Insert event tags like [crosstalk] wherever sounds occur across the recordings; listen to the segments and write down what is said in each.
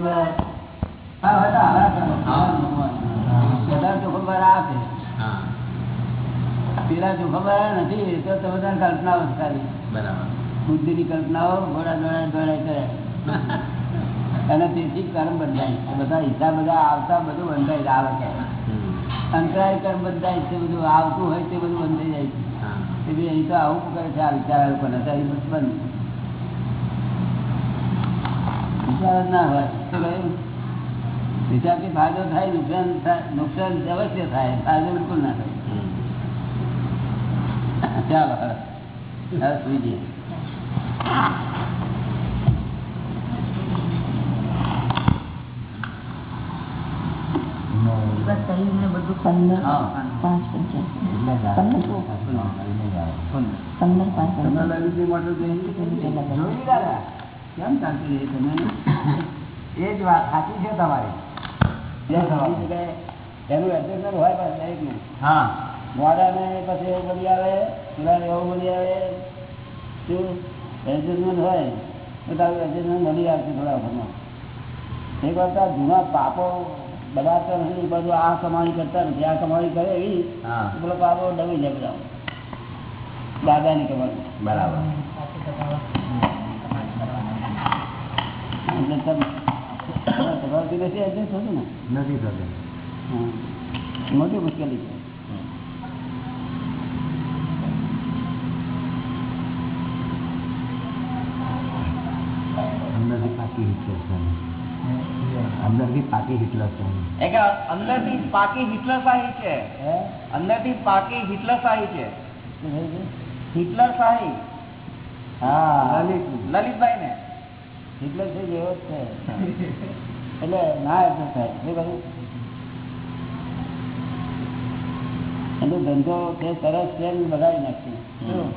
પેલા નથી તેથી કર્મ બંધાય. બધા બધા આવતા હોય તે બધું બંધાઈ જાય છે આવું કરે છે આ વિચાર લોકોને તો અહીં બંધ વિચાર ના હોય? વિચારથી ફાયદો થાય નુકસાન થાય નુકસાન અવશ્ય થાય ફાયદો બિલકુલ ના થાય. ચાલો હવે સુઈ જઈએ એ જ વાત સાચી છે તમારી. એનું એડજસ્ટમેન્ટ હોય પણ દરેકનું. હા. મોડા ને પછી એવું બધી આવે પેલા એવું બધી આવે. શું? એડજસ્ટમેન્ટ હોય તો તારું એડજસ્ટમેન્ટ મળી આવશે થોડા વખતમાં. એક વખત જૂના પાપો બધા નથી બધું આ કમાણી કરતા નથી આ કમાણી કરે એવી પેલો પાપો ડમી જાય બધા. દાદાની કમાણી. બરાબર. એટલે તમે નથી એડજસ્ટ થતું ને? નથી થતું. મોટી મુશ્કેલી છે. અંદરથી પાકી હિટલર અંદરથી પાકી હિટલર છે. એ અંદરથી પાકી હિટલર શાહી છે. અંદરથી પાકી હિટલર શાહી છે? હિટલર શાહી. હા. લલિતભાઈ ને હિટલર છે જેવો જ છે? એટલે ના એડજસ્ટ થાય શું કહ્યું એનો ધંધો તે સરસ છે બગાડી નાખશે શું?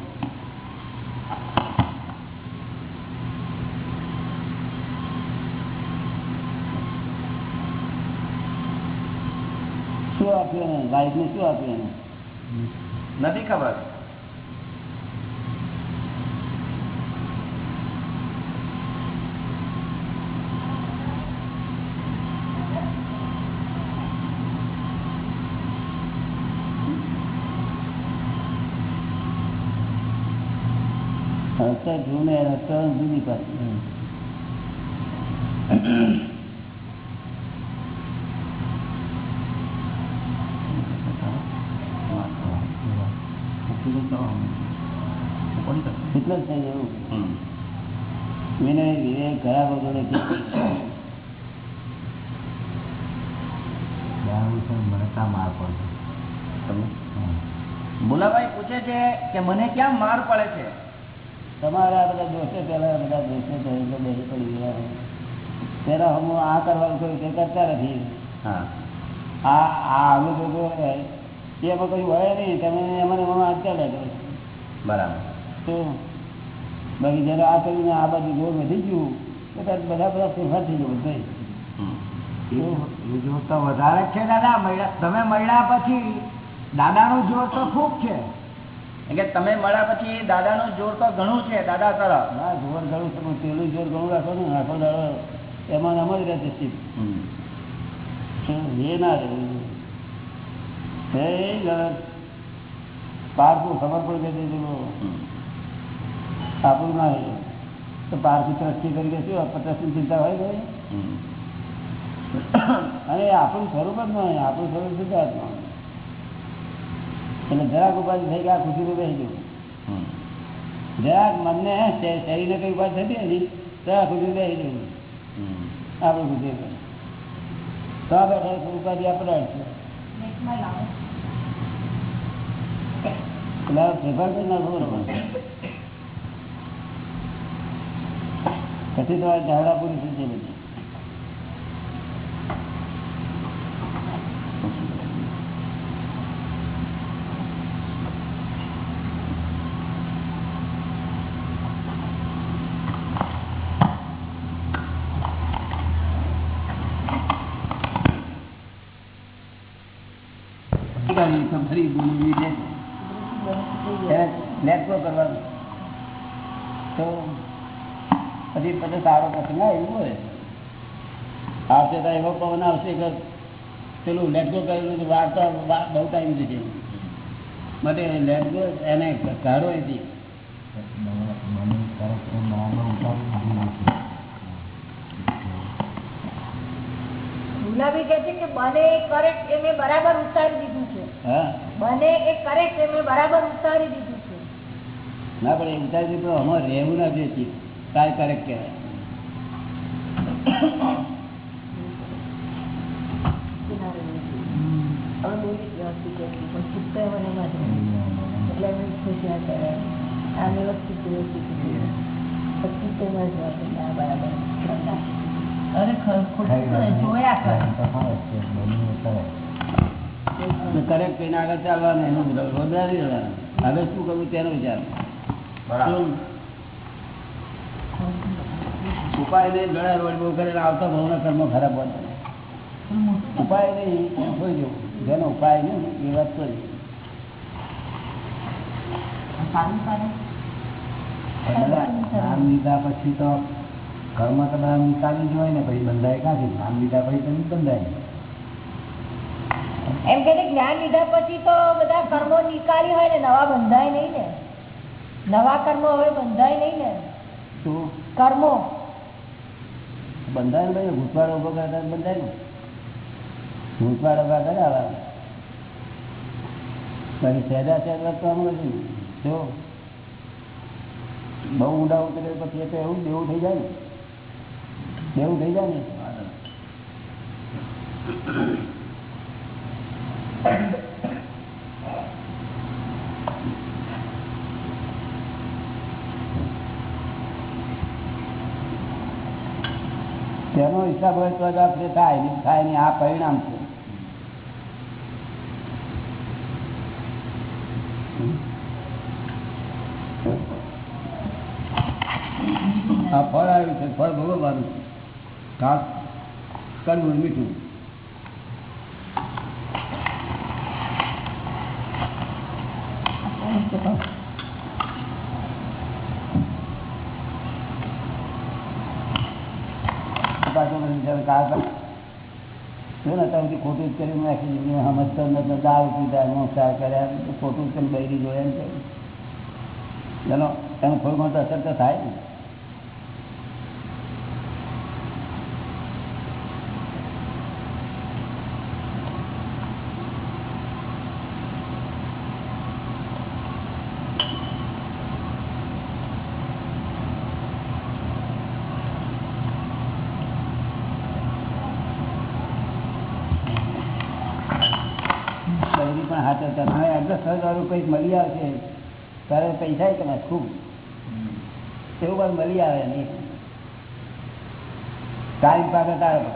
આપ્યું એને? લાઈફને શું આપ્યું એને? નથી ખબર. રસ્તા જૂને રસ્તા જુદી પાસે થઈ વિનય વિવેક વગર પડશે મુલાભાઈ પૂછે છે કે મને ક્યાં માર પડે છે? તમારા બધા દોષે પેલા બધા દોષે તો બેસી પડી ગયા પેલા હું આ કરવાનું કહ્યું તે કરતા નથી. હા. આ આ અમુક લોકો એમાં કઈ હોય નહીં. તમે એમાં એમાં આજકા લાગે બરાબર. તો બાકી જયારે આ કરીને આ બાજુ જોર વધી ગયું તો ત્યારે બધા બધા ફેરફાર થઈ ગયો બધે. જોર તો વધારે છે દાદા. તમે મળ્યા પછી દાદાનું જોર તો ખૂબ છે. કે તમે મળ્યા પછી દાદાનું જોર તો ઘણું છે દાદા તરફ ના જોર ઘણું છે પણ પેલું જોર ઘણું રાખો ને આખો દાડો એમાં ને એમ જ રહેશે સીટ એ ના રહ્યું પારકું ખબર કરી દીધું આપણું ના રહ્યું તો પારકું ટ્રસ્ટી તરીકે શું ટ્રસ્ટની ચિંતા હોય ગઈ અને આપણું સ્વરૂપ જ નહીં આપણું સ્વરૂપ સિદ્ધાર્થમાં એટલે જરાક ઉપાધિ થઈ ગયા ખુશી રૂપે જવું જરાક મનને શરીરને કઈ ઉપાધિ થતી હતી જરાક ખુશી રહી જવું આપણું ખુશી તો આ બેઠા ઉપાધિ આપણે એટલે આ ફેરફાર કરી બરોબર. પછી તો આ ઝાડા પૂરી થઈ છે બધી કરી તો છે. કરવાનું. પછી પછી સારો પ્રસંગ એવું હોય. આવશે તો એવો પવન આવશે કે પેલું લેટગો કરેલું વાર્તા બહુ ટાઈમ જશે માટે લેટગો એને કાઢો એથી. ગુલાબી કહે છે કે મને કરેક્ટ એને બરાબર ઉતારી દીધું. છે હા. બને એ કરે એ મેં બરાબર ઉતારી દીધું છે. ના પણ એ ઉતારી દીધું અમારે રહેવું ના જોઈએ તારે કરેક્ટ કહેવાય મને ખોટું. જોયા કરે. કરેક્ટ કહીને આગળ ચાલવાનું એનું રોજગારી હવે શું કરવું તેનો વિચાર. ઉપાય નહીં ગળા રોડ બહુ કરીને આવતા બહુના કર્મ ખરાબ હોય. ઉપાય નહીં હોય જવું જેનો ઉપાય નહીં એ વાત કરી નામ લીધા પછી તો કર્મ તો નીકાળી નિકાલી જ હોય ને પછી બંધાય ક્યાંથી? નામ લીધા પછી તો નહીં બંધાય એમ કે જ્ઞાન લીધા પછી તો બધા કર્મો નીકાળી હોય ને નવા બંધાય નહીં ને. નવા કર્મો હવે બંધાય નહીં ને. શું? કર્મો. બંધાય ભાઈ ઘૂંટવાડો ઊભો કરતા બંધાય ને. ઘૂંટવાડો ઊભા કરે આવા. પછી સહેજા સહેજા તો આમ નથી જો. બહુ ઊંડા ઉતરે પછી એ તો એવું દેવું થઈ જાય ને. દેવું થઈ જાય ને. તેનો હિસાબ હોય તો આપણે થાય નહીં થાય નહીં આ પરિણામ છે. આ ફળ આવ્યું છે, ફળ ભોગવવાનું કાક કડવું મીઠું પાછો મને વિચાર કાળ કર ખોટું જ કર્યું નાખી દીધું સમજતો નતો દારૂ પીધા, મોસા કર્યા ખોટું જ કરીને બૈરી જોયા ને ચલો એનું થોડું ઘણું અસર તો થાય ને બૈરી પણ હાથ હતા હવે એડજસ્ટ વાળું કંઈક મળી આવશે તારે પૈસા તમે ખૂબ. તેવું પણ મળી આવે નહીં ટાઈમ પાસે તારે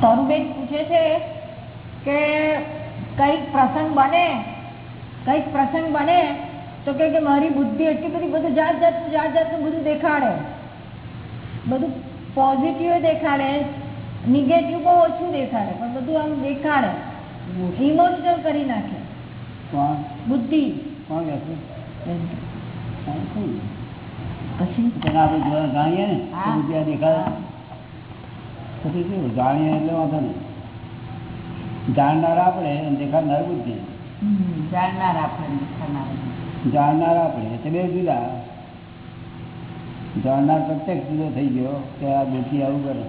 તરુબેન પૂછે છે કે કંઈક પ્રસંગ બને કંઈક પ્રસંગ બને તો કે કે મારી બુદ્ધિ એટલી બધી બધું જાત જાતનું જાત જાતનું બધું દેખાડે. બધું પોઝિટિવ દેખાડે નિગેટિવ બહુ ઓછું દેખાડે પણ બધું આમ દેખાડે. ઇમોશનલ કરી નાખે. બુદ્ધિ? પછી? આપણે જાણીએ ને તો હા. દેખાડે. પછી કેવું જાણીએ એટલે વાંધો નહીં. જાણનાર આપણે દેખાડનાર બુદ્ધિ. જાણનાર આપણે જાણનાર આપણે એટલે બે જુદા. જાણનાર પ્રત્યક્ષ જુદો થઈ ગયો કે આ બુદ્ધિ આવું કરે.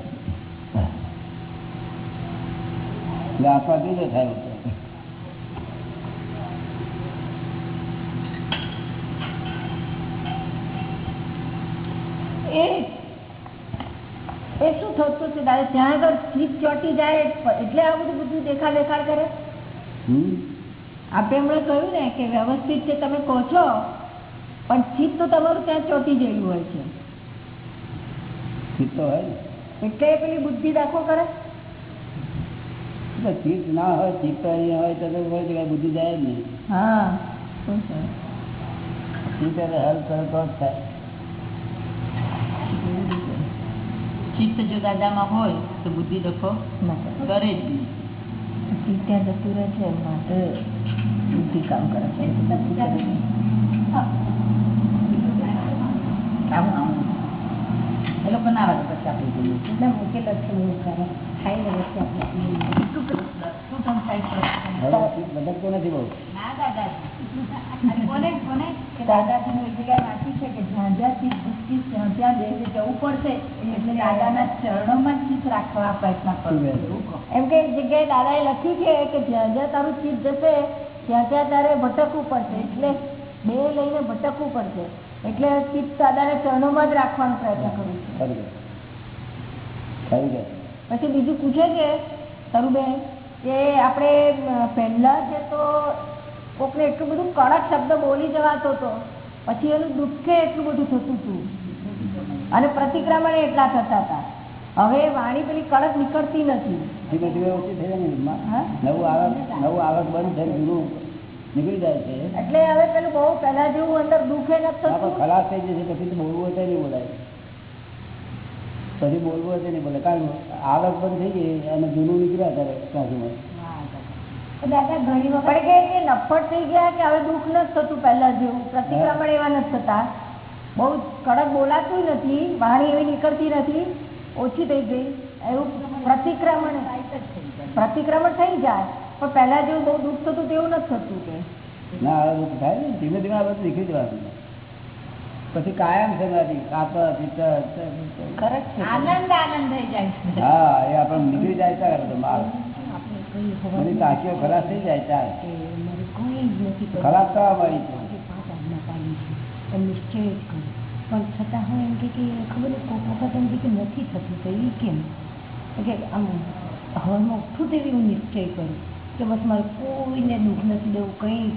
એટલે આત્મા જુદો થાય છે એ એ શું થતું છે? દાદા ત્યાં આગળ ચીજ ચોટી જાય એટલે આ બધું બધું દેખાડ દેખાડ કરે? હમ? આપણે હમણાં કહ્યું ને કે વ્યવસ્થિત છે તમે કહો છો પણ ચિત્ત તો તમારું ત્યાં ચોટી ગયેલું હોય છે. ચિત્ત હોય એટલે પેલી બુદ્ધિ દાખો કરે. ચિત્ત ના હોય ચિત્ત અહીંયા હોય તો હોય બુદ્ધિ જાય જ નહીં. હા શું છે? ચિત્ત હલ કરે તો જ થાય. ચિત્ત જો દાદામાં હોય તો બુદ્ધિ દખો કરે. કરે જ નહીં. ત્યાં જતું રહે છે માટે. બુદ્ધિ કામ કરે છે. આવું આવું. એ લોકો ના આવે પછી આપણે જોઈએ એટલા મૂકેલા છે એવું કરે ખાઈને વચ્ચે આપણે પીએ. શું કરું? શું તમે ખાઈ શકો? હવે બદકતો નથી બહુ. ના દાદાજી. કોને કોને? કે જગ્યાએ વાંચ્યું છે કે જ્યાં જ્યાં ચિત્ત ભક્તિ ત્યાં ત્યાં જવું પડશે એટલે દાદાના ચરણોમાં ચિત્ત રાખવા પ્રયત્ન કરવો એમ કે જગ્યાએ દાદાએ લખ્યું છે કે જ્યાં જ્યાં તારું ચિત્ત જશે ત્યાં ત્યાં તારે ભટકવું પડશે એટલે બે લઈને ભટકવું પડશે. એટલે ચિત્ત દાદાના ચરણોમાં જ રાખવાનો પ્રયત્ન કરું છું. પછી બીજું પૂછે છે તરુબેન કે આપણે પહેલા છે તો કોકને એટલું બધું કડક શબ્દ બોલી જવાતો હતો પછી એનું દુઃખે એટલું બધું થતું હતું. અને પ્રતિક્રમણ એટલા થતા હતા. હવે વાણી પેલી કડક નીકળતી નથી. ધીમે ઓછી થઈ જાય? નવું આવક નવું આવક બંધ થઈને જૂનું નીકળી જાય છે. એટલે હવે પેલું બહુ પહેલા જેવું અંદર દુખે નથી ખલાસ થઈ જશે પછી તો બોલવું હશે નહીં બોલાય. પછી બોલવું હશે નહીં બોલે કારણ આવક બંધ થઈ ગઈ અને જૂનું નીકળ્યા કરે ક્લાસમાં દાદા ઘણી વખત કે એ થઈ ગયા કે હવે દુઃખ નથી થતું પહેલા જેવું. પ્રતિક્રમણ એવા નથી થતા. બહુ કડક બોલાતું નથી વાણી એવી નીકળતી નથી. ઓછી થઈ ગઈ. એવું પ્રતિક્રમણ પ્રતિક્રમણ થઈ જાય. પણ પહેલા જેવું બહુ દુઃખ થતું તેવું નથી થતું કે. ના હવે દુઃખ થાય ને ધીમે ધીમે આ બધું નીકળી જવાનું. પછી કાયમ છે આનંદ આનંદ થઈ જાય હા એ આપણે નીકળી જાય ત્યારે માલ. બધી ટાંકીઓ થઈ જાય ત્યારે થવા મળી નિશ્ચય પણ છતાં હું એમ કે કે ખબર નહીં કોઈક વખત એમ કે કે નથી થતું તો એ કેમ? તો કે આમ હવામાં ઉઠું તેવી હું નિશ્ચય કરું કે બસ મારે કોઈને દુઃખ નથી દેવું કંઈ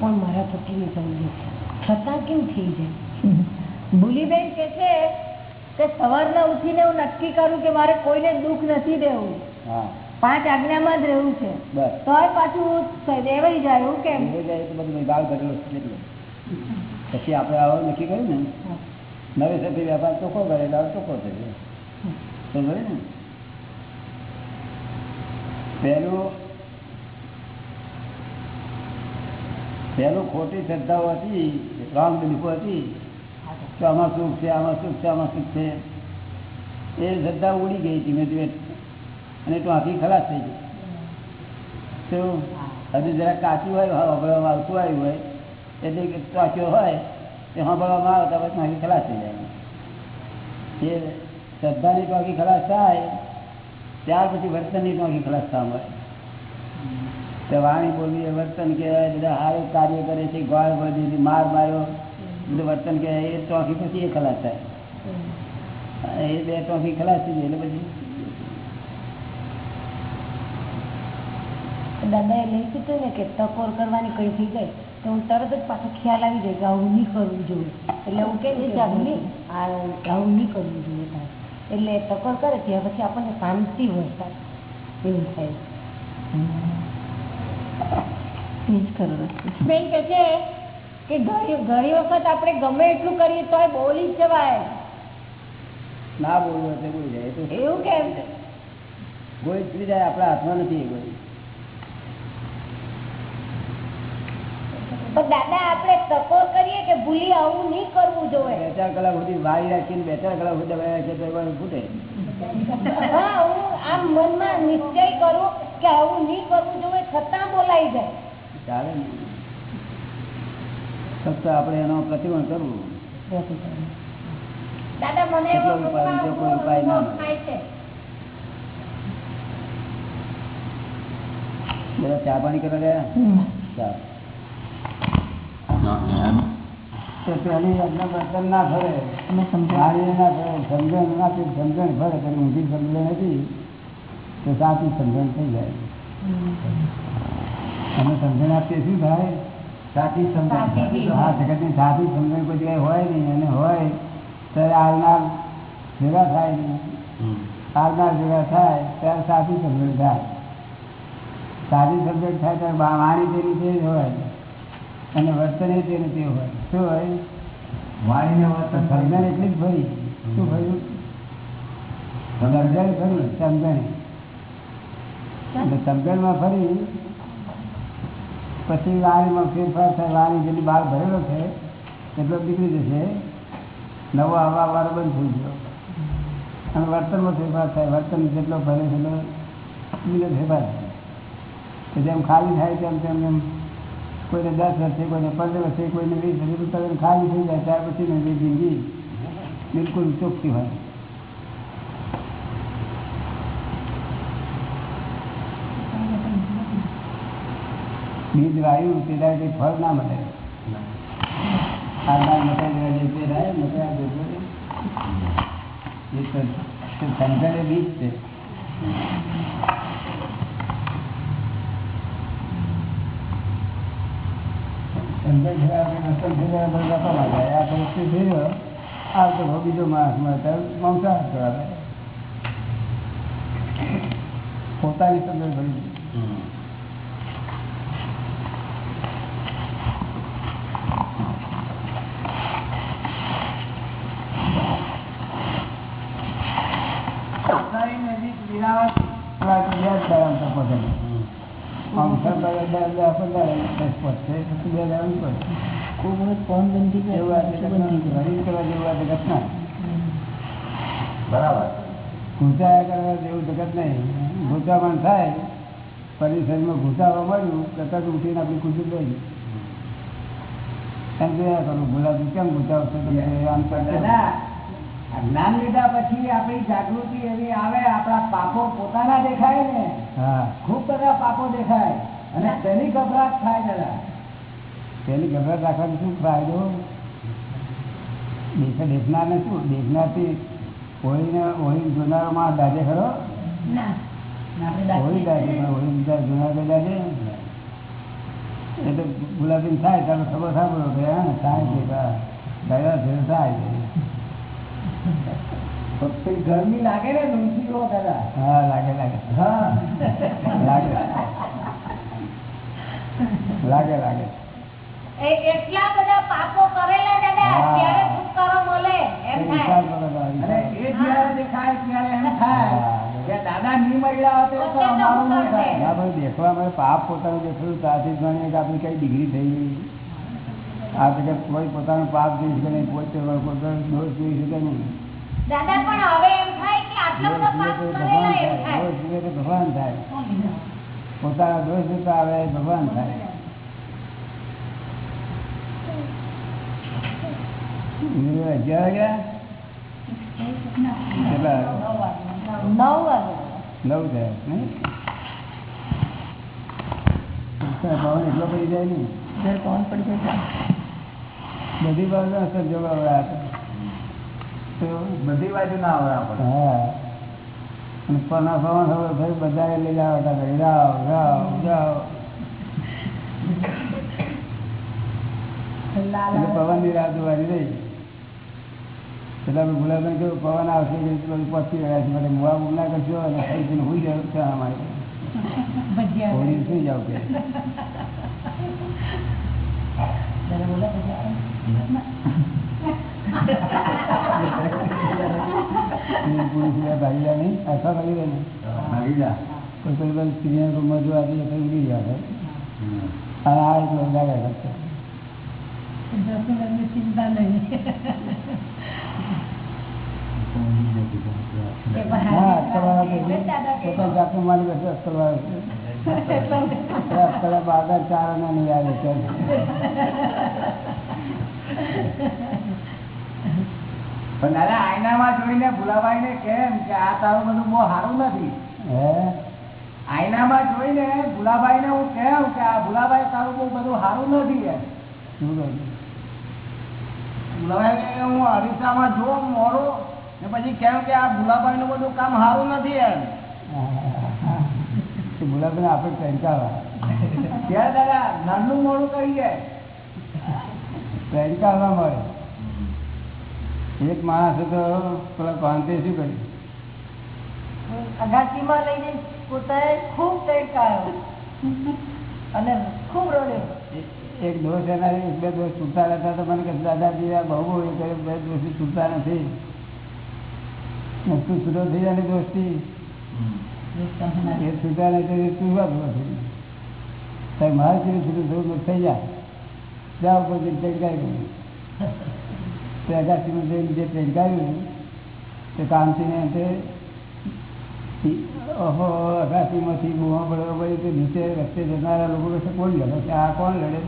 પણ મારા થકી નહીં થવું જોઈએ. છતાં કેમ થઈ જાય? ભૂલીબેન કે છે કે સવારના ઉઠીને હું નક્કી કરું કે મારે કોઈને દુઃખ નથી દેવું. પાંચ આજ્ઞામાં જ રહેવું છે. તોય પાછું દેવાઈ જાય એવું કેમ? જાય તો બધું કરેલો એટલે. પછી આપણે આવો નક્કી કર્યું ને? નવેસરથી વેપાર ચોખ્ખો કરે એટલે ચોખ્ખો થયો સમજે ને? પહેલું પહેલું ખોટી શ્રદ્ધાઓ હતી રોંગ બિલીફો હતી કે આમાં સુખ છે આમાં સુખ છે આમાં સુખ છે. એ શ્રદ્ધા ઉડી ગઈ ધીમે ધીમે અને ટાંકી ખલાસ થઈ ગઈ. તો હજુ જરા કાચું હોય આવતું આવ્યું હોય એટલે કે હોય તે સાંભળવામાં આવે તો પછી ટાંકી ખલાસ થઈ જાય. એ શ્રદ્ધાની ટાંકી ખલાસ થાય, ત્યાર પછી વર્તનની ટાંકી ખલાસ થવા તે વાણી બોલવી એ વર્તન કહેવાય બધા સારું કાર્ય કરે છે, ગોળ બધી માર માર્યો, બધું વર્તન કહેવાય એ ટાંકી પછી એ ખલાસ થાય. એ બે ટાંકી ખલાસ થઈ એટલે પછી દાદાએ લઈ કીધું ને કે ટકોર કરવાની કઈ થઈ જાય તો હું તરત જ પાછો ખ્યાલ આવી જાય કે આવું નહીં કરવું જોઈએ. એટલે હું કેમ કે નહીં આ આવું નહીં કરવું જોઈએ તારે. એટલે ટકોર કરે ત્યાં પછી આપણને શાંતિ હોય તારે. એવું થાય. બેન કે છે કે ઘણી ઘણી વખત આપણે ગમે એટલું કરીએ તો બોલી જ જવાય. ના બોલવું એટલે બોલી જાય. તો એવું કેમ? ફરી જાય. આપણા હાથમાં નથી એ પણ દાદા આપણે ટકોર કરીએ કે ભૂલી આવું નહીં કરવું જોઈએ. બે ચાર કલાક સુધી વાળી રાખીને બે ચાર કલાક સુધી દબાઈ રાખીએ તો એ ફૂટે. હા હું આમ મનમાં નિશ્ચય કરું કે આવું નહીં કરવું જોઈએ છતાં બોલાઈ જાય. ચાલે ને. ફક્ત આપણે એનો પ્રતિબંધ કરવું. દાદા મને એવો ઉપાય, કોઈ ઉપાય ના છે. ચા પાણી કરવા ગયા? પહેલી આજ્ઞા વર્તન ના ભરે. ના સમજણ ના થઈ સમજણ ફરે તો ઊંધી સમજણ હતી. તો સાચી સમજણ થઈ જાય. અમે સમજણ આપીએ શું થાય સાચી સમજણ. હા જગતની સાચી સમજણ કોઈ જગ્યાએ હોય નહીં. અને હોય ત્યારે આવનાર ભેગા થાય નહીં. આવનાર ભેગા થાય ત્યારે સાચી સમજણ થાય. સાચી સમજણ થાય ત્યારે વાણી તેની તે જ હોય. અને વર્તન એ તેનું તે હોય શું હોય વાણીને વર્તન સમજણ એટલી જ ભરી. શું ભર્યું? સમજણ ભરી સમજણ. સમજણમાં ફરી પછી વાણીમાં ફેરફાર થાય, વાણી જેટલી બહાર ભરેલો છે, એટલો નીકળી જશે. નવો હવા વાળો બંધ થઈ ગયો. અને વર્તનમાં ફેરફાર થાય. વર્તન જેટલો ભરે છે એટલો બીજો ફેરફાર થાય. જેમ ખાલી થાય, તેમ તેમ એમ કોઈને દસ વર્ષે કોઈને પંદર વર્ષે કોઈને વીસ વર્ષે તરત ખાલી થઈ જાય ત્યાર પછી એની જિંદગી બિલકુલ ચોખ્ખી હોય બીજ વાયુ પેલા કઈ ફળ ના મળે આ ના મટાઈ દેવા જે તે રાય મટાઈ દેજો રે. એ તો તે સંસારે બીજ છે મારે. આ બીજો માણસ મળે મંસાહાર કરાવે પોતાની સમજણ ભરી પોતાની નજીક વિરાવત વાત યાદ કરાવ તો પોતાને મંસાહાર કરે બે બે પંદર દસ પચે પછી બે હજાર ઉપર કોઈ વખત ફોન બંધ થઈ એવું આ જગતમાં ઘડી કરવા જેવું આ જગત ના બરાબર ઘૂંચાયા કરવા જેવું જગત નહીં ઘૂંચામણ થાય પરિસરમાં ઘૂંચાવા મળ્યું તરત ઉઠીને આપણી ખુશી લઈ એમ જોયા કરું ગુલાબી કેમ ઘૂંચાવશો તમે આમ જ્ઞાન લીધા પછી આપણી જાગૃતિ એવી આવે આપણા પાપો પોતાના દેખાય ને. ખૂબ ખૂબ બધા પાપો દેખાય. અને તેની ગભરાટ થાય દાદા. પેલી ગભરાટ રાખવાનો શું ફાયદો? દેખનાર દેખનારને શું? દેખનારથી હોળીને હોળી જોનારો દાજે ખરો? ના. હોળી દાજે હોળી જોનાર દાજે એટલે ગુલાબી થાય તમે ખબર સાંભળો કે હા થાય છે ગયા છે થાય ગરમી લાગે ને ઋષિઓ દાદા હા લાગે લાગે. હા. લાગે. લાગે લાગે. એ- એટલા બધા પાપો કરેલા દાદા ત્યારે છુટકારો મળે એમ થાય. વિચાર કરો તો, અને એ જયારે દેખાય ત્યારે એમ થાય દાદા નહીં મળ્યા હોત તો પોતે તો અમારું શું નહીં થાય. ના ભાઈ દેખવા માં પાપ પોતાનું દેખવું ત્યાંથી જ આપણી કઈ ડિગ્રી થઈ ગઈ. આ જગત કોઈ પોતાનું પાપ જોઈ શકે નહીં પોતે પોતાનો દોષ જોઈ શકે નહીં. દાદા પણ હવે એમ થાય કે આટલા બધા પાપ તો કરેલા ભગવાન એમ થાય ભગવાન પોતાના દોષ જોતા આવે ભગવાન થાય. અગિયાર ગયા નવ થયા પવન એટલો પડી જાય જયારે પવન પડી જાય બધી બાજુ સંજોગો આવ્યા તો. બધી બાજુ ના આવડે પણ. હા. અને પના પવન હવે બધા લઈ જાવ હતા. ભાઈ રાવ રાવ જાવ એટલે પવનની રાહ જોવાની રહી એટલે અમે ગુલાબને કહ્યું પવન આવશે પહોંચી રહ્યા છે માટે મુવા મુવ કરશો અને પીને હુઈ જાવ અમારે હોળી સુઈ જાવ કે. એ ભાગી જા નહીં? આખા ભાગી જાય નહીં? ભાગી જા. કોઈ કોઈ બધી સ્ત્રીના રૂમમાં જોવા જઈએ તો ઉડી જાય અને આ એક મહિલા ગયા ચિંતા નહીં પણ જોઈને ભુલાભાઈ ને કેમ કે આ તારું બધું બહુ સારું નથી આઈનામાં જોઈને ભુલાભાઈ ને હું કેમ કે આ ભુલાભાઈ તારું બહુ બધું સારું નથી શું કહ્યું હું અરીસામાં જોઉં મોડું ને પછી કેમ કે આ ભુલાભાઈ નું બધું કામ સારું નથી એમ. [laughs] ગુલાબને આપણે ટ્રેનકાવા ત્યારે દાદા નાનું મોડું કરીએ ટ્રેનકાવા મળે. એક માણસ હતો પેલા કાંતે શું કર્યું? અગાસીમાં લઈ જઈ પોતાએ ખૂબ તડકાયો અને ખૂબ રડ્યો એક દોષ એના બે દોષ છૂટતા રહેતા તો મને કે દાદાજી આ બહુ એ કરે બે દોષી છૂટતા નથી. તું છૂટો થઈ જાય દોસ્તી એ છૂટા નહીં તો જ નથી સાહેબ મારે કેવી છૂટું થોડું થઈ જાય. જઈને ટેકાઈ ગયું [laughs] તે અગાસીમાં જઈને જે ટેકાયું તે કામથીને તે ઓહો અગાસીમાંથી બુવા પડવા પડી તે નીચે રસ્તે જનારા લોકો કહેશે કોણ લડે? કે આ કોણ લડે?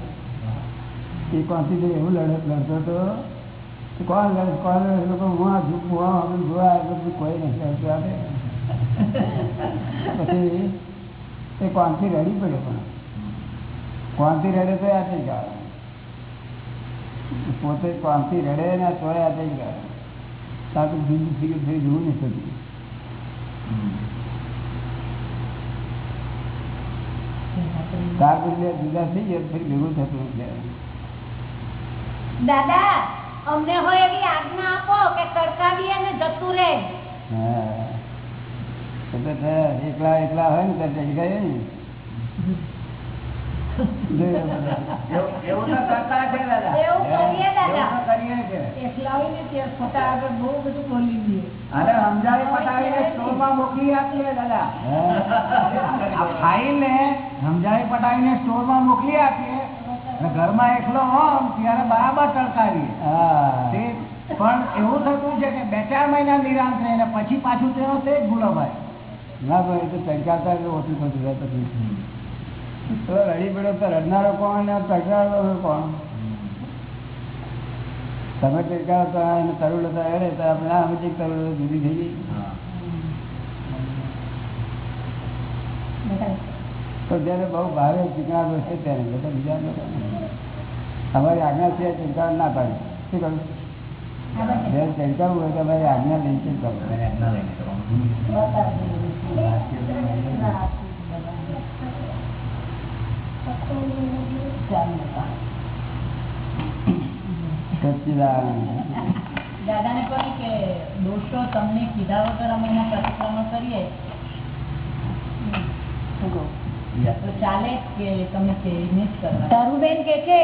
એ કોણથી તો એવું લડે લડતો હતો તો કોણ લડે? કોણ લડે? લોકો હું આ જોઉં, હું આ બધું જોવા આ બધું કોઈ નથી આવતું આપણે પછી તે કોણથી રડી પડ્યો પણ. કોણથી રડે તો આ થઈ ગયા. પોતે કોણથી રડે ને તોય આ થઈ ગયા. તારું બીજું ફિગર થઈ જોવું નહીં થતું ત્યાર પછી જુદા થઈ ગયા ફરી ભેગું થતું દાદા અમને હોય એવી આજ્ઞા આપો કે તડકાવીએ ને જતું રહે. એકલા એકલા હોય ને ત્યાં જઈ ગયા ને સમજાવી પટાવીને સમજાવી પટાવીને મોકલી આપીએ. ઘરમાં એકલો હોમ ત્યારે બરાબર તડકાવીએ તે પણ એવું થતું છે કે બે ચાર મહિના નિરાંત રહીને પછી પાછું તેનો તે જ ભૂલો ભાઈ ના ભાઈ તો તડકાતા ઓછું થતું પછી તો રડી પડ્યો તો રડનારો કોણ ને તડકારો કોણ? તમે તડકારો તો એને તરુડ હતા અરે તો આપણે આ સમજી તરુડ જુદી થઈ ગઈ. તો જયારે બહુ ભારે ચીકણા છે ત્યારે બધા બીજા અમારી આજ્ઞા છે ચિંતા ના પાડી. શું કરું જયારે ચડકાવું હોય તો અમારી આજ્ઞા લઈ ચિંતા દાદાને કહ્યું કે દોષો તમને કીધા વગર અમે પ્રતિક્રમણ કરીએ. ચાલે કે તમે કહીને જ કરવા. ધરુબેન કે છે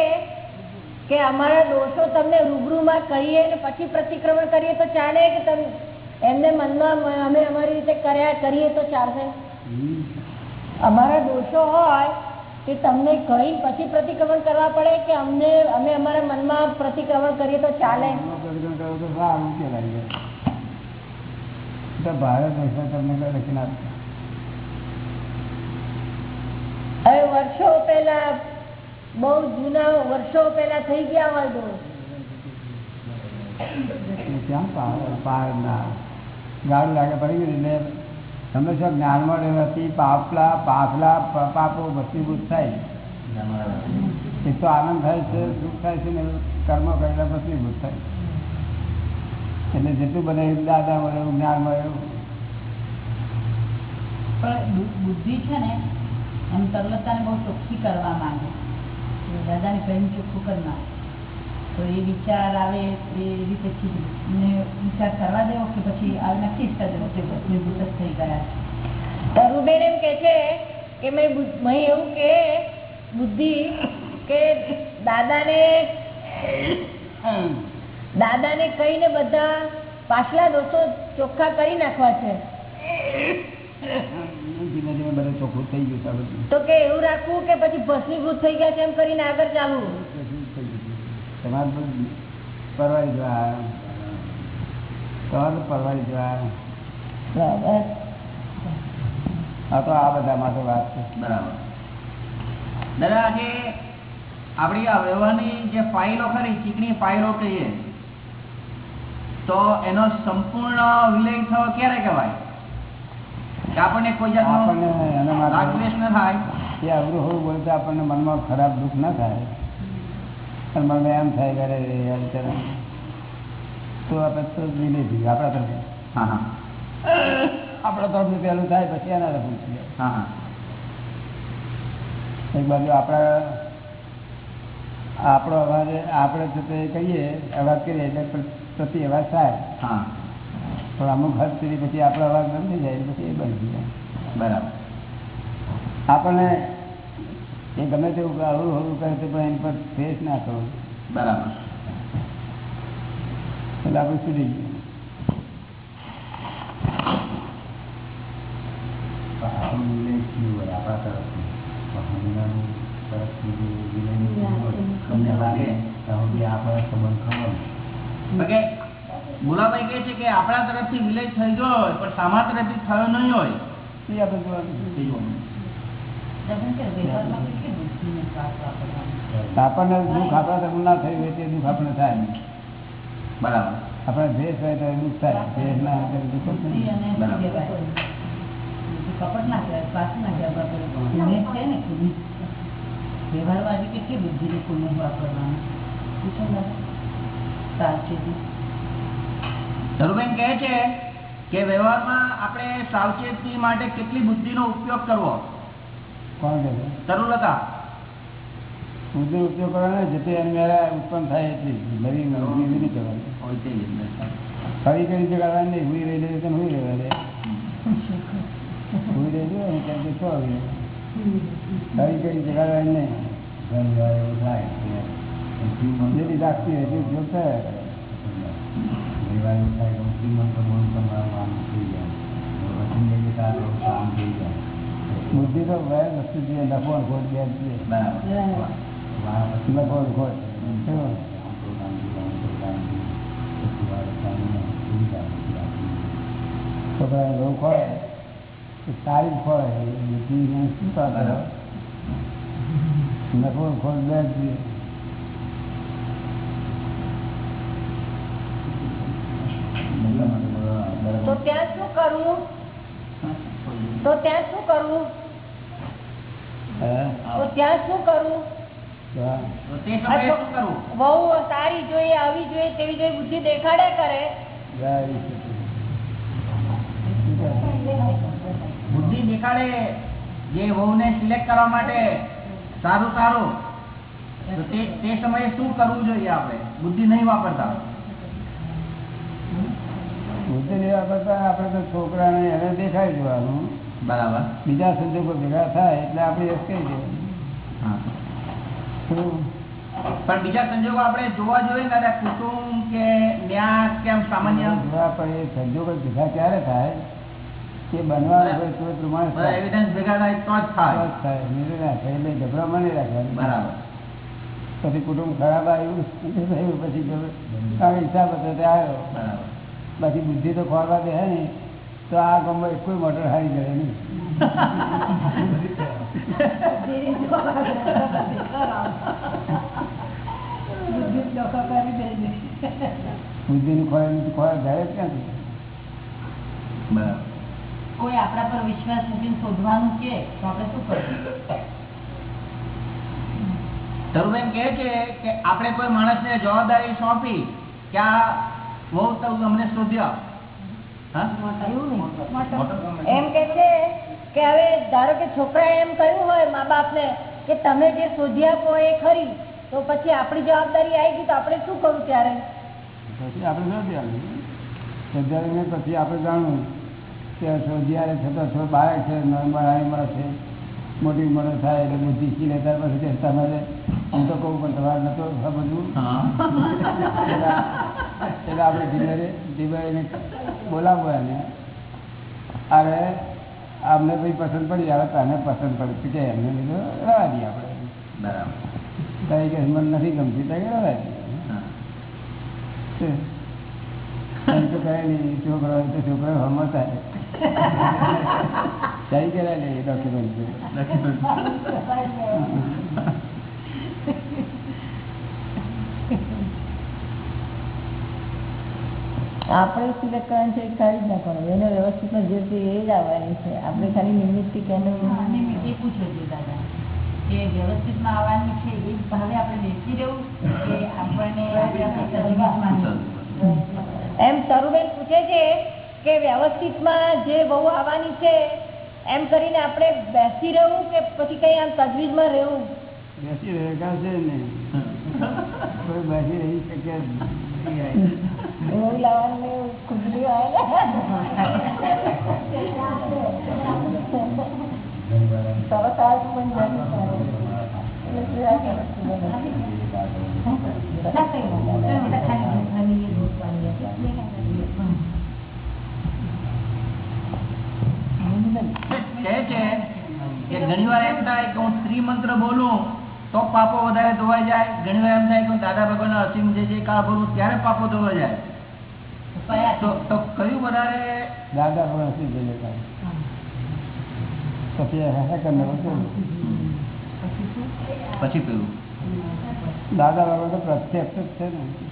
કે અમારા દોષો તમને રૂબરૂમાં કહીએ ને પછી પ્રતિક્રમણ કરીએ તો ચાલે કે તમે એમને મનમાં અમે અમારી રીતે કર્યા કરીએ તો ચાલશે? અમારા દોષો હોય તે તમને કહી પછી પ્રતિક્રમણ કરવા પડે કે અમને અમે અમારા મનમાં પ્રતિક્રમણ કરીએ તો ચાલે? હવે વર્ષો પહેલા બહુ જૂના વર્ષો પહેલા થઈ ગયા હોય દોષ ક્યાં પાર પાર ના. ગાડું લાગે પડી ગયું એટલે હંમેશા જ્ઞાનમાં રહેવાથી પાપલા પાપલા પાપો ભસ્મીભૂત થાય. એક તો આનંદ થાય છે, સુખ થાય છે ને કર્મ કરેલા ભસ્મીભૂત થાય. એટલે જેટલું બને દાદા મળે, એવું જ્ઞાન મળે, એવું. પણ બુદ્ધિ છે ને એમ તરલતાને બહુ ચોખ્ખી કરવા માંગે. દાદાને કહીને ચોખ્ખું કરી નાખે. તો એ વિચાર આવે એ રીતે ને વિચાર કરવા દેવો કે પછી આ નક્કી જ કરી દેવો કે ભસ્મીભૂત જ થઈ ગયા છે તરુબેન એમ કે છે કે મેં મેં એવું કે બુદ્ધિ કે દાદાને દાદાને કહીને બધા પાછલા દોષો ચોખ્ખા કરી નાખવા છે ધીમે ધીમે બધું ચોખ્ખું થઈ ગયું. તો કે એવું રાખવું કે પછી ભસ્મીભૂત થઈ ગયા છે એમ કરીને આગળ ચાલવું. તમારે બધું પરવારી જવા તમારે તો પરવારી જવા બરાબર તો આ બધા માટે વાત છે. બરાબર. દાદા આજે આપણી આ વ્યવહારની જે ફાઇલો ખરી ચીકણી ફાઇલો કહીએ તો એનો સંપૂર્ણ વિલય થવો ક્યારે કહેવાય? આપણને કોઈ જાત આપણને એના માટે- રાગ ન થાય? એ અવરું હોવું બોલતા આપણને મનમાં ખરાબ દુઃખ ના થાય. પણ મને એમ થાય કરે તો આપણે તો લીધે છીએ આપણા તરફ. હા હા. આપણા તરફનું પહેલું થાય પછી એના તરફ પૂછીએ. હા હા. એક બાજુ આપણા આપણો અવાજ આપણે તો તે કહીએ અવાજ કરીએ એટલે પ્ર- પ્રતિ અવાજ થાય. હા. પણ અમુક હદ સુધી પછી આપણો અવાજ બંધ થઈ જાય પછી એ બંધ થઈ જાય. બરાબર. આપણને એ ગમે તેવું હળવું હળવું કરે તો પણ એની પર ફેસ ના કરો. બરાબર. એટલે આપણે સુધી ગયું આપણા તરફથી વિલેજ થઈ ગયો હોય પણ સામા તરફથી થયો નહીં હોય. આપણને દુઃખ આપણા તરફ ના થયું હોય તે દુઃખ આપણે થાય નહીં. બરાબર. આપણે દ્વેષ હોય તો દુઃખ થાય દ્વેષ ના હોય તો દુઃખ જ બુદ્ધિ નહીં. અને કપટ ના કહેવાય શ્વાસ ના કહેવાય છે ને કુનેહ કેટલી બુદ્ધિને કુનેહ વાપરવાનો સાવચેતી ધરુબેન કહે છે કે વ્યવહારમાં આપણે સાવચેતી માટે કેટલી બુદ્ધિનો ઉપયોગ કરવો? કોણ કહે? છે તરુલતા. બુદ્ધિ ઉપયોગ કરવાનો જેથી એની મેળા ઉત્પન્ન થાય એટલી નવી નવી નહીં કરવાની. ફરી કરી નહીં હુઈ રહી રહી હુઈ રહેવા દે. હુઈ રહી અને ત્યાં કે છો આવી ફરી કરી જગાડવાની નહીં. ઘણી એવું થાય જેથી લાગતી હોય તે ઉપયોગ થયા. કરે ઘણી એવું થાય કે હું શ્રીમંત તમારું થઈ જાય. વચન જતા થઈ જાય. બુદ્ધિ તો વય વસ્તુ છે નફો ખોટ બે નફો ખોટ શું? આમ તો સારી શું કરે નફો ખોટ બે જ છે એટલા માટે બધા તો ત્યાં શું કરવું? તો ત્યાં શું કરવું? તો ત્યાં શું કરવું? બહુ સારી જોઈએ આવી જોઈએ તેવી જોઈએ બુદ્ધિ દેખાડે કરે. બુદ્ધિ દેખાડે જે વહુને સિલેક્ટ કરવા માટે. સારું સારું. તે તે સમયે શું કરવું જોઈએ આપણે? બુદ્ધિ નહીં વાપરતા. બુદ્ધિ તો છોકરા આપણે તો છોકરાને એને દેખાઈ બરાબર. બીજા સંજોગો ભેગા થાય એટલે આપણે એ કહી દેવાનું પણ બીજા સંજોગો આપણે જોવા જોઈએ ને દાદા કુટુંબ કે ન્યાસ કે સામાન્ય જોવા પણ એ સંજોગો ભેગા ક્યારે થાય? કે બનવા. એવિડન્સ ભેગા થાય તો જ થાય. ના એટલે ગભરામણ નહીં રાખવાનું. બરાબર. પછી કુટુંબ ખરાબ આવ્યું પછી હિસાબ હતો આવ્યો. બરાબર. બાકી બુદ્ધિ તો ખોરવા દે ને તો આ ગામમાં કોઈ મોટર હારી જાય નહીં. બુદ્ધિની ખોરાક ખોરાક જાય જ ક્યાંથી? કોઈ આપણા પર વિશ્વાસ મૂકીને શોધવાનું કે તો આપણે શું કરવું ધરુબેન કહે છે કે આપણે કોઈ માણસને જવાબદારી સોંપી કે આ બહુ તો અમને શોધ્યા હા? એવું નહીં મોટો- એમ કે છે કે હવે ધારો કે છોકરા એમ કહ્યું હોય મા બાપને કે તમે જે શોધી આપો એ ખરી તો પછી આપણી જવાબદારી આવી ગઈ તો આપણે શું કરવું ત્યારે? પછી આપણે શોધી પછી આપણે જાણવું કે સોધિયારે છતાં છો બાળક છે નવેમ્બર મળે છે મોટી ઉંમર થાય એટલે બુદ્ધિ શીખી લેતા પછી તમારે હું તો કહું પણ તમારે નતો સમજવું. હા. [laughs] એટલે આપણે ધીમે ધીમે બોલાવવા ને અરે આમને ભાઈ પસંદ પડી આવે તને પસંદ પડી. કે એમને લીધું રવા દઈએ આપણે. બરાબર. કે મને નથી ગમતી તો કે રવા દઈએ. એમ તો કહે નહીં છોકરો હોય તો છોકરો હમત થાય. સહી કરાય લે ડોક્યુમેન્ટ આપણે સિલેક્ટ કરવાનું છે ખાલી જ નાખવાનું એને વ્યવસ્થિત જે છે એ જ આવવાની છે. આપણે ખાલી નિમિત્તથી મેં એ પૂછે છે દાદા કે વ્યવસ્થિતમાં આવવાની છે એ ભાવે આપણે બેસી રહેવું કે આપણને? એમ તરુબેન પૂછે છે કે વ્યવસ્થિતમાં જે બહુ આવવાની છે એમ કરીને આપણે બેસી રહેવું કે પછી કઈ આમ તજવીજમાં રહેવું? બેસી રહે છે ને કોઈ રહી શકે ઘણી વાર એમ થાય કે હું સ્ત્રી મંત્ર બોલું તો પાપો વધારે ધોવાઈ જાય. ઘણી વાર એમ થાય કે દાદા ભગવાન અસીમ જે જે કાળ ભરવું ત્યારે પાપો ધોવાઈ જાય. તો કયું વધારે? દાદા ભગવાન અસીમ જઈએ કાંઈ. પછી પેલું દાદા ભગવાન તો પ્રત્યક્ષ જ છે ને. છે.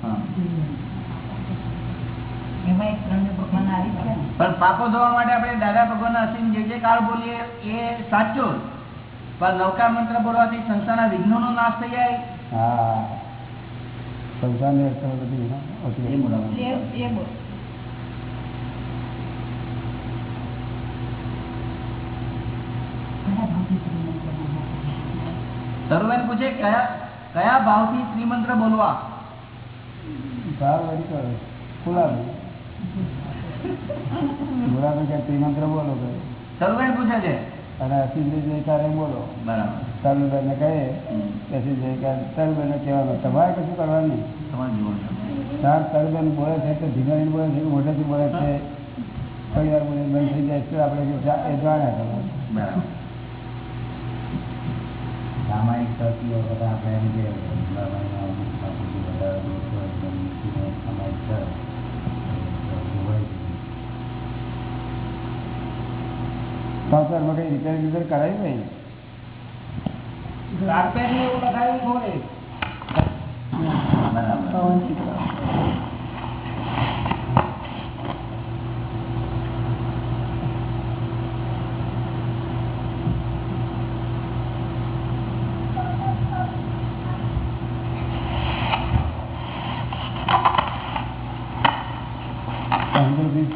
પણ પાપો ધોવા માટે આપણે દાદા ભગવાન અસીમ જે જે કાળ બોલીએ એ સાચો જ. પણ નવકાર મંત્ર બોલવાથી સંસારના વિઘ્નોનો નાશ થઈ જાય. હા. સંસારની અસર બધી એ મોટા એ એ બોલ. કયા ભાવથી શ્રીમંત બન્યા? તરુબેન પૂછે કયા કયા ભાવથી શ્રીમંત્ર બોલવા? ભાવ વળી કરો ગુલાબી. [laughs] ગુલાબી કે ત્રિમંત્ર બોલો તરુબેન પૂછે છે. અને અસીમ જયકારે બોલો. બરાબર. તરુબેનને કહે પછી જે કે તરુબેનને કહેવાનું તમારે કશું કરવાનું? નહીં તમારે જીવન બોલે છે તો ધીમે બોલે છે મોઢેથી બોલે છે? વાર બોલે બંધ થઈ જાય છે આપણે એ જાણ્યા કરવાનું બરાબર. સામાયિક તત્વો બધા આપણે એમ કે સામાયિક કરે. તો હોય છે. સંસારમાં કઈ રિપેર રિપેર કરાવી ભાઈ કાર્પેટ ને એવું લગાવ્યું થોડે.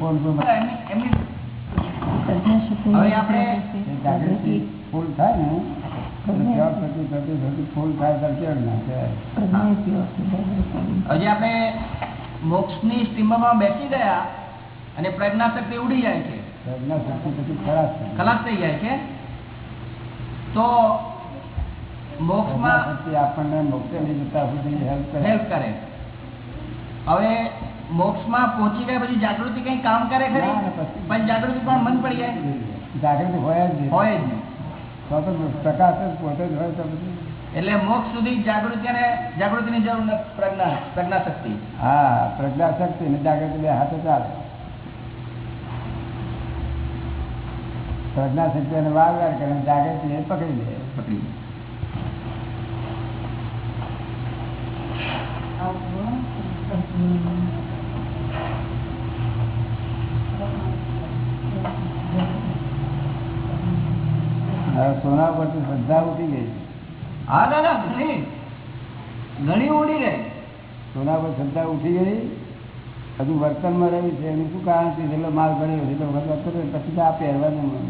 ફોન પર એમની એમની હવે આપણે એ જાગૃતિ ફૂલ થાય ને તો ત્યાં થતું થતું થતું ફૂલ થાય કેળ ના હજી આપણે મોક્ષની સ્ટીમરમાં બેસી ગયા અને પ્રજ્ઞાશક્તિ ઉડી જાય છે. પ્રજ્ઞા શક્તિ પછી ખલાસ ખલાસ થઈ જાય છે. તો મોક્ષમાં શક્તિ આપણને મોક્ષે લઈ જતા સુધી હેલ્પ કરે. હેલ્પ કરે. હવે મોક્ષમાં પહોંચી ગયા પછી જાગૃતિ કઈ કામ કરે ખરી? પણ જાગૃતિ પણ મન પડી જાય. જાગૃતિ હોય જ હોય જ નહીં. તો તો પ્રકાશ જ પોતે જ હોય તો બધું એટલે મોક્ષ સુધી જાગૃતિ અને જાગૃતિની જરૂર નથી પ્રજ્ઞા પ્રજ્ઞા શક્તિ હા પ્રજ્ઞા શક્તિ ને જાગૃતિ બે હાથે ચાલે. પ્રજ્ઞા શક્તિ અને વાર વાર કરે જાગૃતિ એ પકડી લે. પકડી હવે સોના પરથી શ્રદ્ધા ઉઠી ગઈ હા દાદા ઘણી ઘણી ઉડી ગઈ સોના પર શ્રદ્ધા ઉઠી ગઈ. હજુ વર્તનમાં રહ્યું છે. એનું શું કારણ છે? જેટલો માલ ભર્યો છે વખત પછી તો આ પહેરવાનું મન.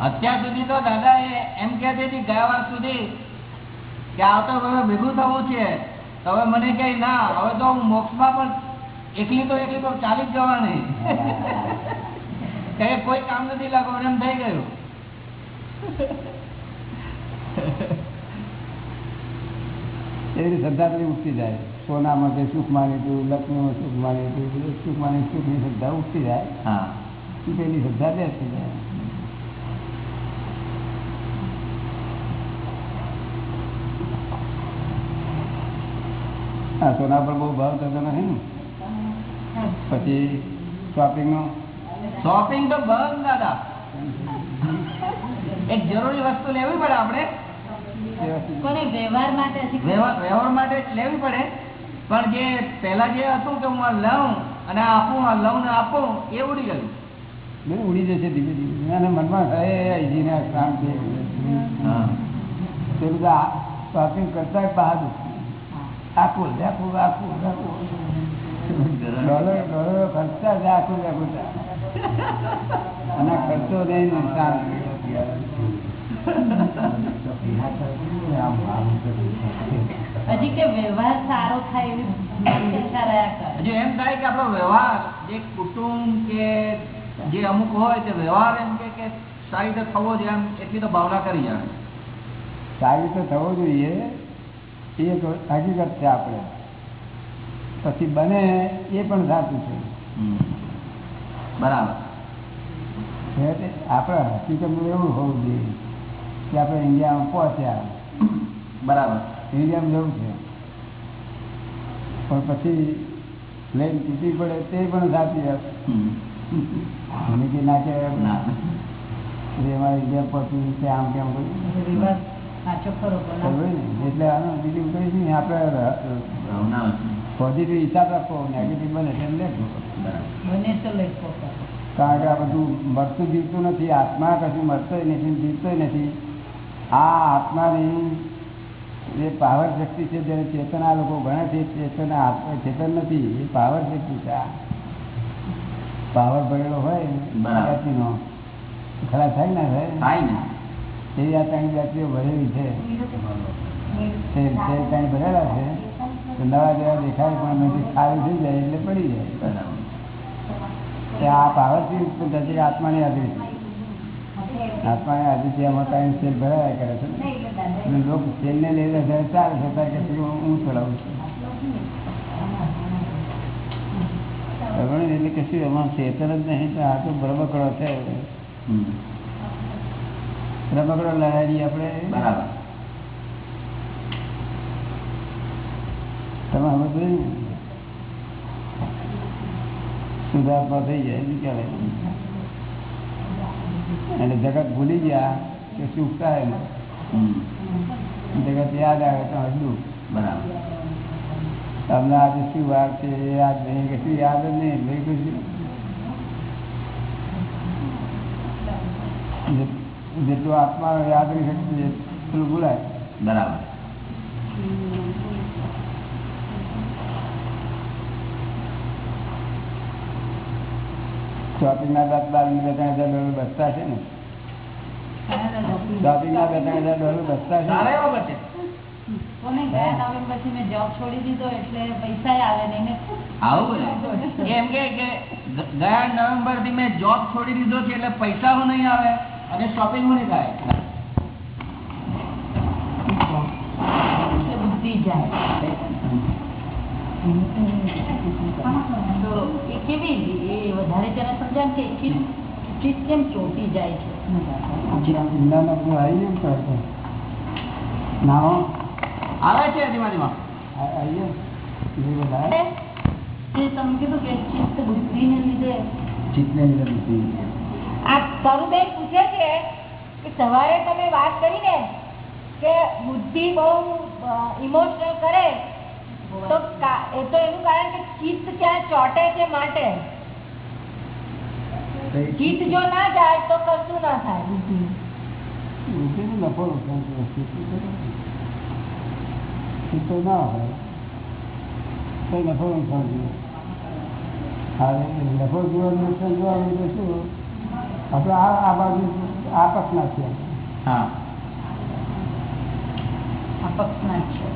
અત્યાર સુધી તો દાદા એ એમ કહેતી હતી ગયા વાર સુધી કે આ તો હવે ભેગું થવું છે. તો હવે મને કહે ના હવે તો હું મોક્ષમાં પણ એકલી તો એકલી તો ચાલી જ જવાની. [laughs] કઈ કોઈ કામ નથી લાગવાનું એમ થઈ ગયું. એવી શ્રદ્ધા બધી ઉઠતી જાય. સોનામાં કે સુખ માની તું લક્ષ્મીમાં સુખ માની તું સુખ માની સુખની શ્રદ્ધા ઉઠતી જાય. હા. પેલી શ્રદ્ધા બેસતી જાય? હા સોના પર બહુ ભાવ થતો નથી ને? પછી શોપિંગનો શોપિંગ તો બંધ દાદા. એક જરૂરી વસ્તુ લેવી પડે આપણે. વ્યવહાર માટે વ્યવહાર માટે લેવી પડે. પણ જે પહેલા જે હતું કે હું આ લઉં અને આપું આ લઉં ને આપું એ ઉડી ગયું. બધું ઉડી જશે ધીમે ધીમે. અને મનમાં આઈજીને શાંતિ પેલું તો આ શોપિંગ કરતા બહાર આખું આપું આપું આપું ડોલર ડોલરો ખર્ચા જ આખું આખું અને ખર્ચો નહીં ને શાંતિ. હજી કે વ્યવહાર સારો થાય એવી એમ થાય કે આપણો વ્યવહાર જે કુટુંબ કે જે અમુક હોય તે વ્યવહાર એમ કે કે સારી રીતે થવો જોઈએ એમ એટલી તો ભાવના કરી જાય સારી રીતે થવો જોઈએ એ એક હકીકત છે આપણે. પછી બને એ પણ સાચું છે. બરાબર. આપણે હકીકતમાં એવું હોવું જોઈએ. કે આપણે ઇન્ડિયામાં પહોંચ્યા. બરાબર. ઇન્ડિયામાં જવું છે. પણ પછી પ્લેન તૂટી પડે તે પણ સાચી વાત. ના. એટલે અમારે ઇન્ડિયા પહોંચવું છે આમ કેમ? એટલે આનું બીજું કઈ નહીં. આપણે ભાવના પોઝિટિવ હિસાબ રાખો નેગેટિવ બને તેમ લેખો કારણ કે આ બધું મરતું જીવતું નથી. આત્મા કશું મરતોય નથી જીવતોય નથી. આ આત્માની જે પાવર શક્તિ છે જ્યારે આ લોકો ગણે છે ચેતન ચેતન નથી એ પાવર શક્તિ છે પાવર ભરેલો હોય. બેટરીનો ખરા થાય ને થાય ને. એ આ ત્રણ બેટરીઓ ભરેલી છે. ત્રણ ભરેલા છે? તો નવા જેવા દેખાય પણ નથી ખાલી થઈ જાય એટલે પડી જાય. બરાબર. આ પાવરથી ઉત્પન્ન થાય આત્માની હાજરી એમાં સેલ ભરાયા કરે છે અને લોકો સેલને લઈને જ્યારે ચાલે છે કે હું ચડાવું છું. એટલે કશું એમાં ચેતન જ નહીં તો આ તો બ્રહ્મકડો છે. હમ. બ્રહ્મકડો લહેરી આપણે બરાબર. તમે હવે ને સુધાર્થમાં થઈ જાય નીકળે અને જગત ભૂલી ગયા કે સુખ થાય જગત યાદ આવે તો હજુ. બરાબર. તમને આજે શું વાત છે યાદ નહીં કે શું યાદ જ નહીં એટલે કશું. જે- જેટલું આત્મા યાદ રહી શકતું એટલું ભૂલાય. બરાબર. શોપિંગના દસ બાર બે ત્રણ હજાર ડોલર બસતા છે ને? શોપિંગના બે ત્રણ હજાર ડોલર બસતા છે સારા ને? એવા બચે? કોને ગયા નવેમ્બર પછી મેં જોબ છોડી દીધો એટલે પૈસા આવે નહીં ને. આવું ને એમ કે કે ગ- ગયા નવેમ્બરથી મેં જોબ છોડી દીધો છે એટલે પૈસા હું નહીં આવે અને શોપિંગ હું નહીં થાય. એટલે બુદ્ધિ જાય. વધારે કે ચીજ ચીજ કેમ ચોટી જાય છે? ના ના બધું આવી ગયું કરતો ના હો. આવે છે ધીમા ધીમા આ- આવી ગયું એ બધા જે તમે કીધું કે ચિત્ત બુદ્ધિને લીધે. ચિત્તને લીધે બુદ્ધિ આ તરુબેન પૂછે છે કે સવારે તમે વાત કરી ને કે બુદ્ધિ બહુ ઇમોશનલ કરે તો એ તો એનું કારણ કે ચિત્ત ત્યાં ચોટે છે માટે? ચિત્ત જો ના જાય તો કશું ના થાય. નફો નુકસાન તો- ના હોય તો નફો નુકસાન જુઓ હવે નફો જુઓ નુકસાન જોવાનું તો શું આપણે આ આ બાજુ આ પક્ષના છીએ હા. આ પક્ષના છે.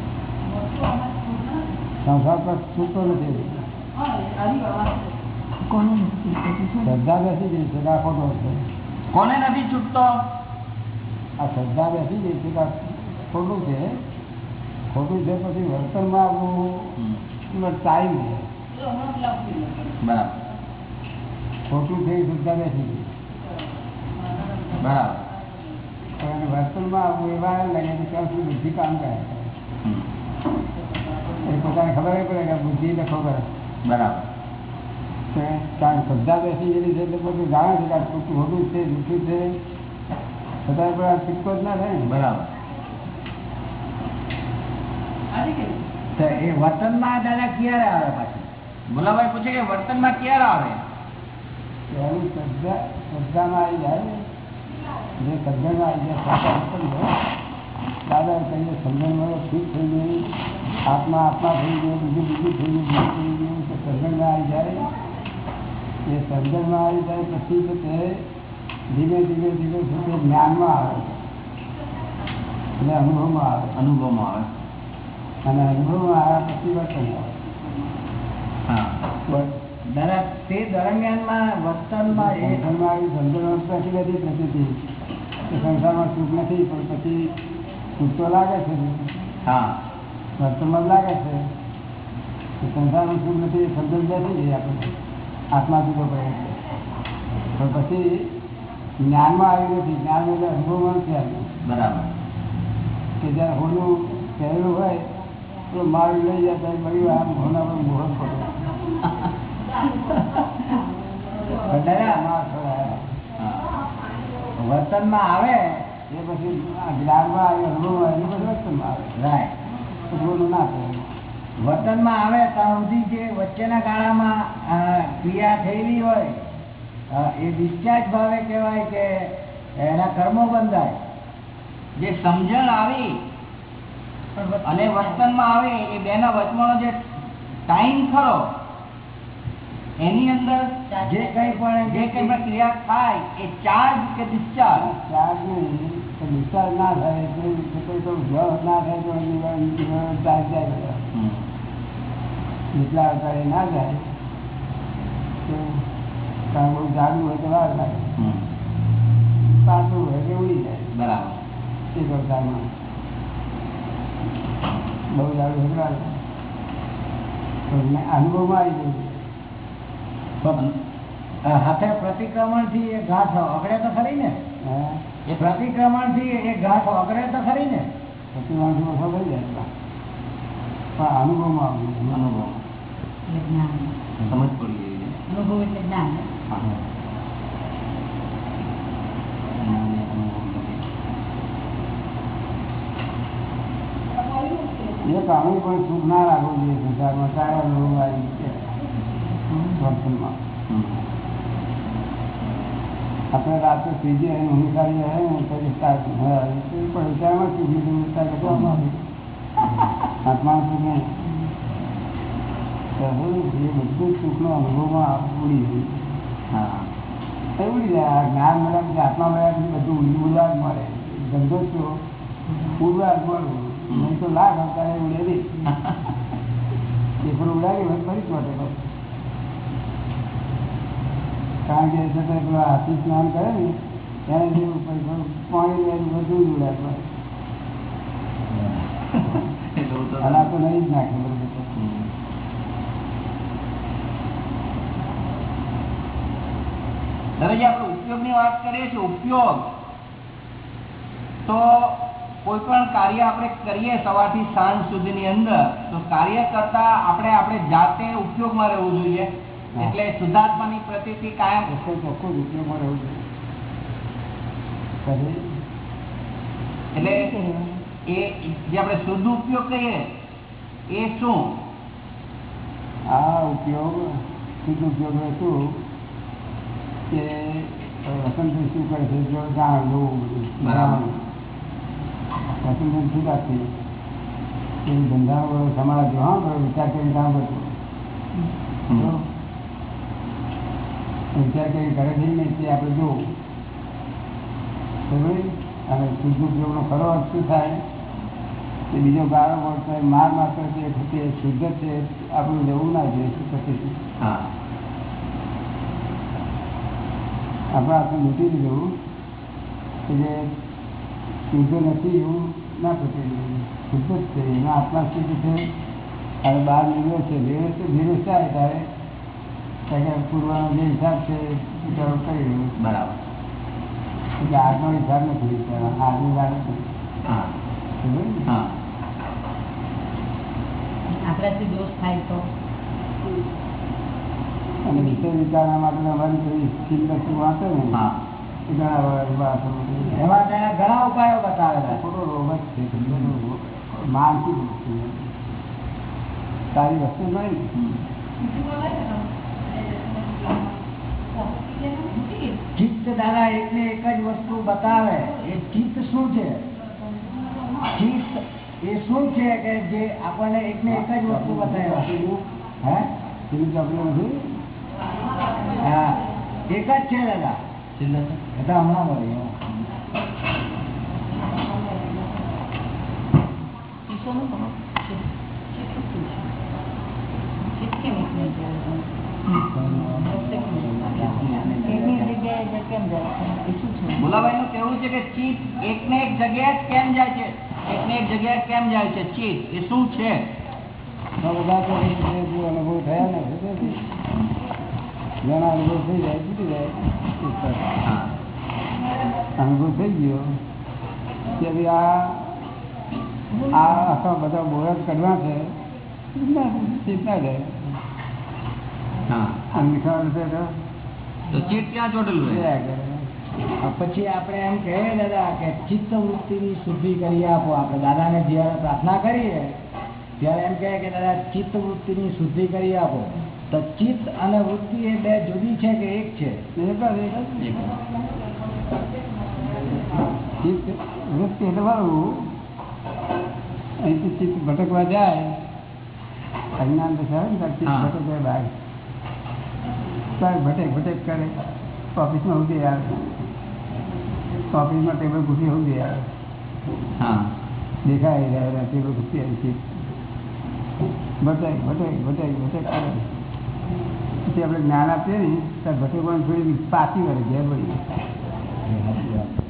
સંસાર પક્ષ છૂટતો નથી. કોનું શ્રદ્ધા બેસી ગઈ શ્રદ્ધા ખોટો છે કોને નથી છૂટતો? આ શ્રદ્ધા બેસી ગઈ છે ખોટું છે. ખોટું છે પછી વર્તનમાં આવવું ટાઈમ છે. બરાબર. ખોટું છે શ્રદ્ધા બેસી ગઈ. બરાબર. પણ એને વર્તનમાં આવવું એવા લાગે કે ત્યાં સુધી બુદ્ધિ કામ કરે. હમ. એ પોતાને ખબર પડે કે બુદ્ધિ લખો કરે બરાબર. તો કારણ કે શ્રદ્ધા બેસી ગયેલી છે એટલે બધું જાણે છે કે આ ખોટું ખોટું છે જૂઠું છે. છતાં પણ આ સિક્કો જ ના થાય ને. બરાબર. તો એ વર્તનમાં દાદા ક્યારે આવે પાછું? ભોલાભાઈ પૂછે કે વર્તનમાં ક્યારે આવે? એનું શ્રદ્ધા શ્રદ્ધામાં આવી જાય ને. જે સમજણમાં આવી જાય શ્રદ્ધા ઉત્પન્ન થાય દાદા કહીએ સમજણમાં ઠીક થઈ ગયું. આત્મા આત્મા થઈ ગયો બીજું બીજું થઈ ગયું બીજું થઈ ગયું. તો સમજણમાં આવી જાય. એ સમજણમાં આવી જાય પછી તો તે ધીમે ધીમે ધીમે ધીમે જ્ઞાનમાં આવે અને અનુભવમાં આવે અનુભવમાં આવે. અને અનુભવમાં આવ્યા પછી વર્તન આવે. તે દરમિયાનમાં વર્તનમાં એ સંસારમાં આવી સમજણમાં પછી બધી કે સંસારમાં સુખ નથી પણ પછી સુખ તો લાગે છે. હા. વર્તનમાં લાગે છે. સંસારમાં સુખ નથી સમજણ બેસી ગઈ આપણે. આત્મા જુદો પડે છે. પણ પછી જ્ઞાનમાં આવ્યું નથી. જ્ઞાન એટલે અનુભવમાં નથી આવ્યું બરાબર. કે જ્યારે હોનું પહેરેલું હોય તો મારું લઈ જતા બળી આમ હોના પર મોહન પડે. વર્તનમાં આવે એ પછી જ્ઞાનમાં આવે અનુભવ આવ્યું પછી વર્તનમાં આવે. રાય ના થાય વર્તનમાં આવે ત્યાં સુધી જે વચ્ચેના ગાળામાં ક્રિયા થયેલી હોય એ ડિસ્ચાર્જ ભાવે કહેવાય કે એના કર્મો બંધાય. જે સમજણ આવી અને વર્તનમાં આવે એ બેના વચમાંનો જે ટાઈમ ખરો એની અંદર જે કંઈ પણ જે કંઈ પણ ક્રિયા થાય એ ચાર્જ કે ડિસ્ચાર્જ ચાર્જ ડિસ્ચાર્જ ના થાય કોઈ તો જળ ના થાય તો ચાર્જ જાય જેટલા અવતારે ના જાય તો કારણ બહુ જાડું હોય તો વાર લાગે પાતળું હોય કે ઉડી જાય. બરાબર. એ અવતારમાં બહુ જાડું હોય તો અનુભવમાં આવી ગયું. હાથે પ્રતિક્રમણ પ્રતિક્રમણથી એ ગાંઠ અગડે તો ખરી ને? એ એ પ્રતિક્રમણથી એ ગાંઠ અગડે તો ખરી ને? પ્રતિક્રમણ ઓછો થઈ જાય. પણ અનુભવમાં આવ્યું અનુભવ. એટલે જ્ઞાન સમજ પડી ગઈ છે. અનુભવ એટલે જ્ઞાન હા. જ્ઞાને અનુભવ કરી. એ કામું પણ સુખ ના રાખવું જોઈએ સંસારમાં ત્યારે અનુભવ આવી છે વર્તનમાં હમ. આપણે રાત્રે ત્રીજી અને ઊંઘ સારી રહે ને તો કે સ્ટાર્ટ હા એ તો પણ વિચારમાં સુખ લીધું વિચાર કરતો આમાં આત્મા સુખ નહીં [laughs] તો જે બધું સુખનો અનુભવમાં ઉડી હા ઉડી જાય જ્ઞાન મળ્યા આત્મા મળ્યા પછી બધું ઉડી ઉડવા જ મળે ધંધો છો ઉડવા જ મળવું નહીં તો લાખ અત્યારે ઉડે નહીં એ પણ ઉડાવી હોય ફરી ચોટે પાછું. કારણ કે છતાં પેલો હાથી સ્નાન કરે ને એને જેવું પાણી લે બધું જ પાછું. એટલે તો- નહીં જ નાખે બરોબર તો. હમ. દાદાજી આપણે ઉપયોગની વાત કરીએ છીએ ઉપયોગ. તો કોઈ પણ કાર્ય આપણે કરીએ સવારથી સાંજ સુધીની અંદર તો કાર્ય કરતા આપણે આપણે જાતે ઉપયોગમાં રહેવું જોઈએ. એટલે શુદ્ધાત્માની પ્રતિતિ કાયમ ચોખ્ખું ઉપયોગમાં રહેવું જોઈએ. એટલે એ જે આપણે શુદ્ધ ઉપયોગ કહીએ એ શું? આ ઉપયોગ શુદ્ધ ઉપયોગ શું? કે વસંતભાઈ શું કરે છે જો જાણ જોવું બધું બરાબર. વસંતભાઈ શું રાખશે એ ધંધા વાળો જો હા બરો વિચાર કરીને કામ કરતો જો વિચાર કરીને કરે છે ને તે આપણે જોવું. બરાબર? અને શુદ્ધ ઉપયોગનો ખરો અર્થ શું થાય? કે બીજો ગાળો બોલતો માર માત્ર તે શુદ્ધ છે આપણું જવું ના જોઈએ શું થશે? હા. આપણે આપણે લૂંટી દીધું કે જે શુદ્ધ નથી એવું ના થતું શુદ્ધ જ છે. એના આત્મા સ્થિતિ છે અને બહાર નીકળ્યો છે. ધીરે છે ધીરે થાય ત્યારે ત્યાં પૂર્વનો જે હિસાબ છે કરી રહ્યો. બરાબર. એટલે આજનો હિસાબ નથી. આજની વાત નથી. આપણાથી દોષ થાય તો? અને વિષય વિચારવા માટે અમારી કોઈ ચિંતા શું વાંચે ને હા. એ ઘણા વાર વાતો બધી. એમાં તેના ઘણા ઉપાયો બતાવેલા. ખોટો રોગ જ છે ખોટો રોગ. માનસિક રોગ છે. સારી વસ્તુ નહીં. હમ. ચિત્ત દાદા એક ને એક જ વસ્તુ બતાવે એ ચિત્ત શું છે? ચિત્ત એ શું છે કે જે આપણને એક ને એક જ વસ્તુ બતાવે? હે? એવી તકલીફ નથી. હા એક જ છે દાદા. એ હમણાં મળી ભોલાભાઈ નું કેવું છે. કે ચિત્ત એક ને એક જગ્યાએ જ કેમ જાય છે? એક ને એક જગ્યાએ કેમ જાય છે? ચિત્ત એ શું છે? અનુભવ થયા ને તેથી જેના અનુભવ થઈ જાય છૂટી જાય એ સરસ. હા અનુભવ થઈ ગયો કે ભાઈ આ આ આખા બધા બોરડ કરવા છે ના, ચિત્ત ના જાય હા આમ નિખાર છે તો તો ચિત્ત ક્યાં ચોટેલું રહે રહ્યા કરે. આ પછી આપણે એમ કહીએ દાદા કે ચિત્ત વૃત્તિની શુદ્ધિ કરી આપો આપણે દાદાને જ્યારે પ્રાર્થના કરીએ ત્યારે એમ કહે કે દાદા ચિત્ત વૃત્તિની શુદ્ધિ કરી આપો તો ચિત્ત અને વૃત્તિ એ બે જુદી છે કે એક છે? વૃત્તિ બરાબર અહીંથી ચિત્ત ભટકવા જાય. અજ્ઞાન દશા હોય ને ત્યારે ચિત્ત હા. ભટકે બહાર. ભટેક ભટેક કરે. ઓફિસમાં સુધી આવે. ઓફિસમાં ટેબલ ઘૂસી સુધી આવે. હા. દેખાય ટેબલ ઘૂસી આવી ચિત્ત. ભટેક ભટેક ભટેક ભટેક કરે. આપણે જ્ઞાન આપીએ ને ત્યારે ભટેકવાનું થોડી પાછી વળે ઘેર વળી સાચી વાત.